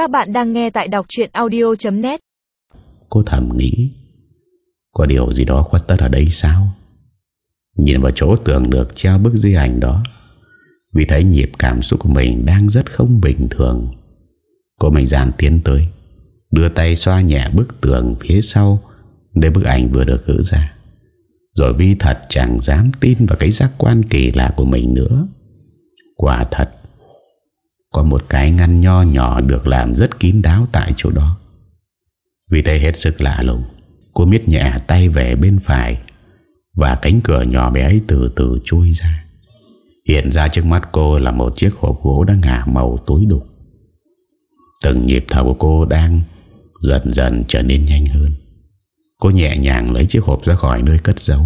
Các bạn đang nghe tại đọc chuyện audio.net Cô thầm nghĩ, Có điều gì đó khuất tất ở đây sao? Nhìn vào chỗ tưởng được treo bức di ảnh đó, Vì thấy nhịp cảm xúc của mình đang rất không bình thường, Cô mạnh dạn tiến tới, Đưa tay xoa nhẹ bức tường phía sau Để bức ảnh vừa được gỡ ra. Rồi Vi thật chẳng dám tin vào cái giác quan kỳ lạ của mình nữa. Quả thật có một cái ngăn nho nhỏ được làm rất kín đáo tại chỗ đó. Vì thế hết sức lạ lùng, Cô miết nhẹ tay về bên phải Và cánh cửa nhỏ bé ấy từ từ chui ra. Hiện ra trước mắt cô là một chiếc hộp gỗ đang ngả màu tối đục. Từng nhịp thở của cô đang dần dần trở nên nhanh hơn. Cô nhẹ nhàng lấy chiếc hộp ra khỏi nơi cất giấu,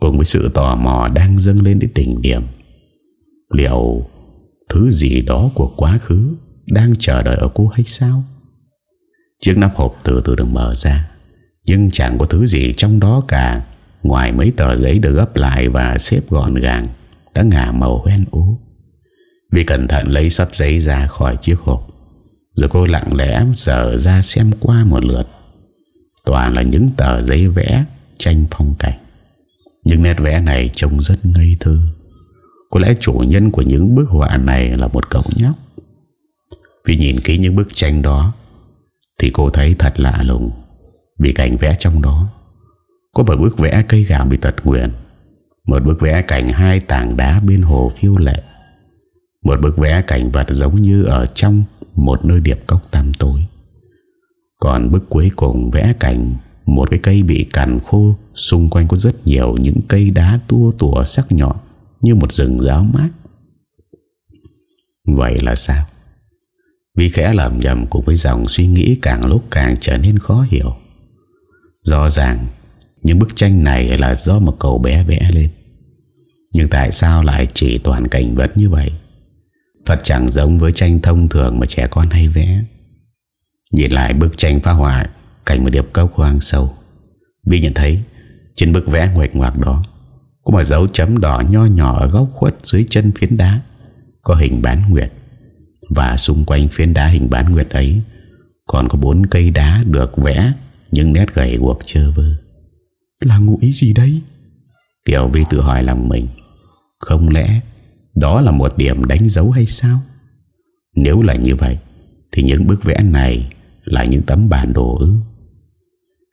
Cùng với sự tò mò đang dâng lên đến đỉnh điểm. Liệu thứ gì đó của quá khứ đang chờ đợi ở cô hay sao? Chiếc nắp hộp từ từ được mở ra, Nhưng chẳng có thứ gì trong đó cả. Ngoài mấy tờ giấy được gấp lại và xếp gọn gàng, Đã ngả màu hoen ố Vì cẩn thận lấy sắp giấy ra khỏi chiếc hộp, Rồi cô lặng lẽ dở ra xem qua một lượt. Toàn là những tờ giấy vẽ tranh phong cảnh Những nét vẽ này trông rất ngây thơ. Có lẽ chủ nhân của những bức họa này là một cậu nhóc. Vì nhìn kỹ những bức tranh đó, Thì cô thấy thật lạ lùng. Vì cảnh vẽ trong đó, Có một bức vẽ cây gạo bị tật nguyện Một bức vẽ cảnh hai tảng đá bên hồ phiêu lệ, Một bức vẽ cảnh vật giống như ở trong một nơi điệp cốc tăm tối. Còn bức cuối cùng vẽ cảnh một cái cây bị cằn khô Xung quanh có rất nhiều những cây đá tua tủa sắc nhọn. Như một rừng ráo mát Vậy là sao? Vì khẽ lầm nhầm cùng với dòng suy nghĩ càng lúc càng trở nên khó hiểu. Rõ ràng, Những bức tranh này là do một cậu bé vẽ lên. Nhưng tại sao lại chỉ toàn cảnh vật như vậy? Thật chẳng giống với tranh thông thường mà trẻ con hay vẽ. Nhìn lại bức tranh phá hoại, Cảnh một điệp cốc hoang sâu. Bị nhận thấy, Trên bức vẽ ngoạch ngoạc đó có một dấu chấm đỏ nho nhỏ ở góc khuất Dưới chân phiến đá. Có hình bán nguyệt. Và xung quanh phiến đá hình bán nguyệt ấy Còn có bốn cây đá được vẽ Những nét gầy guộc chơ vơ. Là ngụ ý gì đấy? Kiều Vi tự hỏi lòng mình. Không lẽ Đó là một điểm đánh dấu hay sao? Nếu là như vậy Thì những bức vẽ này Là những tấm bản đồ ư?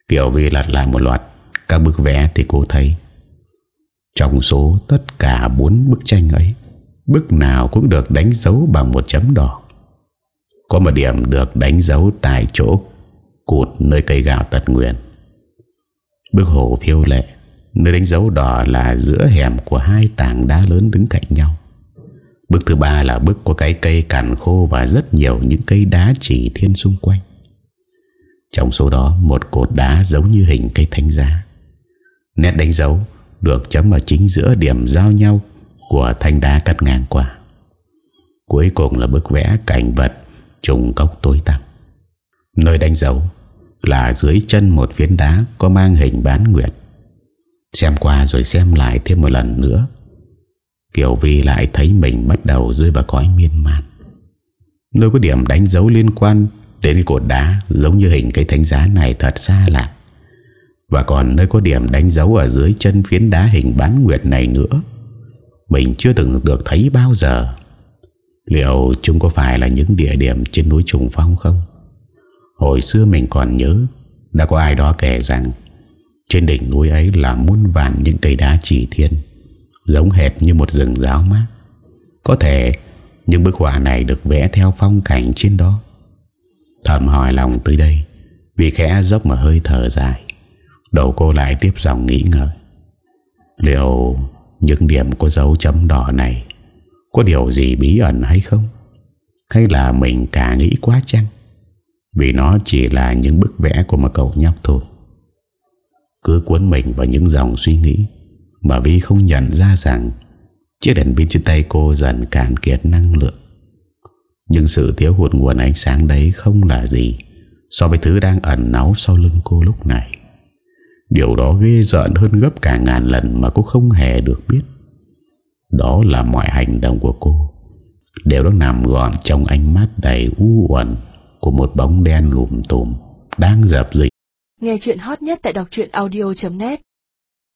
Kiều Vi lật lại một loạt Các bức vẽ thì cô thấy trong số tất cả bốn bức tranh ấy, Bức nào cũng được đánh dấu bằng một chấm đỏ. Có một điểm được đánh dấu tại chỗ, Cụt nơi cây gạo tật nguyện Bức hồ phiêu lệ, Nơi đánh dấu đỏ là giữa hẻm của hai tảng đá lớn đứng cạnh nhau. Bức thứ ba là bức của cái cây cằn khô Và rất nhiều những cây đá chỉ thiên xung quanh. Trong số đó, một cột đá giống như hình cây thanh giá. Nét đánh dấu được chấm ở chính giữa điểm giao nhau Của thanh đá cắt ngang qua. Cuối cùng là bức vẽ cảnh vật trùng cốc tối tăm. Nơi đánh dấu là dưới chân một phiến đá có mang hình bán nguyệt. Xem qua rồi xem lại thêm một lần nữa Kiều Vi lại thấy mình bắt đầu rơi vào cõi miên man. Nơi có điểm đánh dấu liên quan đến cột đá giống như hình cây thánh giá này thật xa lạ. Và còn nơi có điểm đánh dấu ở dưới chân phiến đá hình bán nguyệt này nữa. Mình chưa từng được thấy bao giờ. Liệu chúng có phải là những địa điểm trên núi Trùng Phong không? Hồi xưa mình còn nhớ, Đã có ai đó kể rằng Trên đỉnh núi ấy là muôn vàn những cây đá chỉ thiên, Giống hệt như một rừng giáo mát. Có thể những bức họa này được vẽ theo phong cảnh trên đó. Thầm hỏi lòng tới đây, Vì khẽ dốc mà hơi thở dài. Đầu cô lại tiếp dòng nghĩ ngợi. Liệu những điểm có dấu chấm đỏ này Có điều gì bí ẩn hay không? Hay là mình cả nghĩ quá chăng? Vì nó chỉ là những bức vẽ của một cậu nhóc thôi. Cứ cuốn mình vào những dòng suy nghĩ Mà Vi không nhận ra rằng Chiếc đèn pin trên tay cô dần cạn kiệt năng lượng. Nhưng sự thiếu hụt nguồn ánh sáng đấy không là gì So với thứ đang ẩn náu sau lưng cô lúc này. Điều đó ghê giận hơn gấp cả ngàn lần mà cô không hề được biết. Đó là mọi hành động của cô. Đều đang nằm gọn trong ánh mắt đầy u uẩn của một bóng đen lùm tùm đang dập dịnh. Nghe chuyện hot nhất tại đọc audio.net